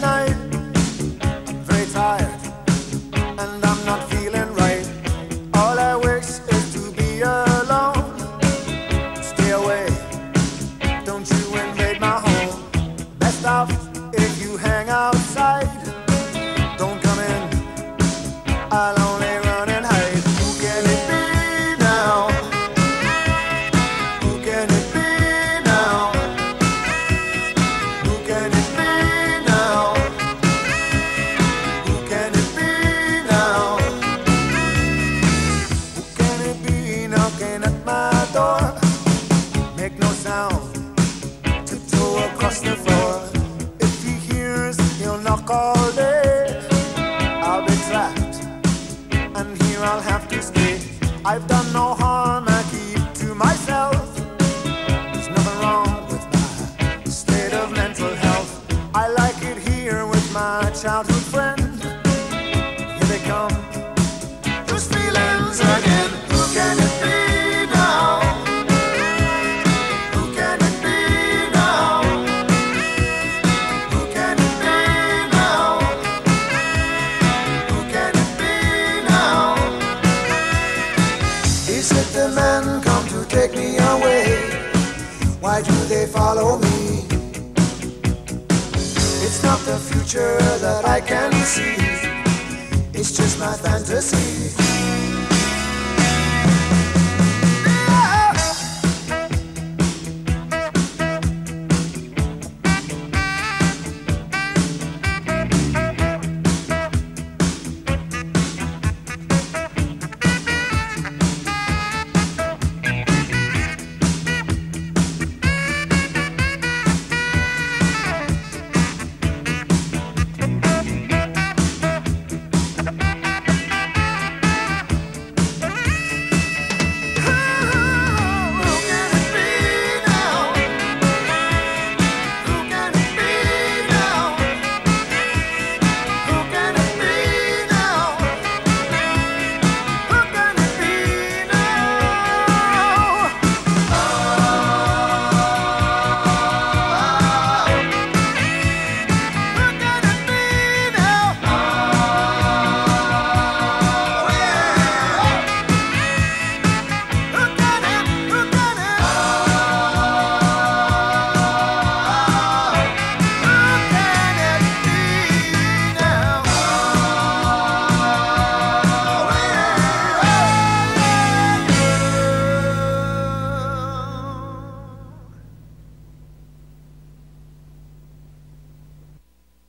night. I've done no harm, I keep to myself. There's nothing wrong with my state of mental health. I like it here with my childhood follow me? It's not the future that I can see. It's just my fantasy.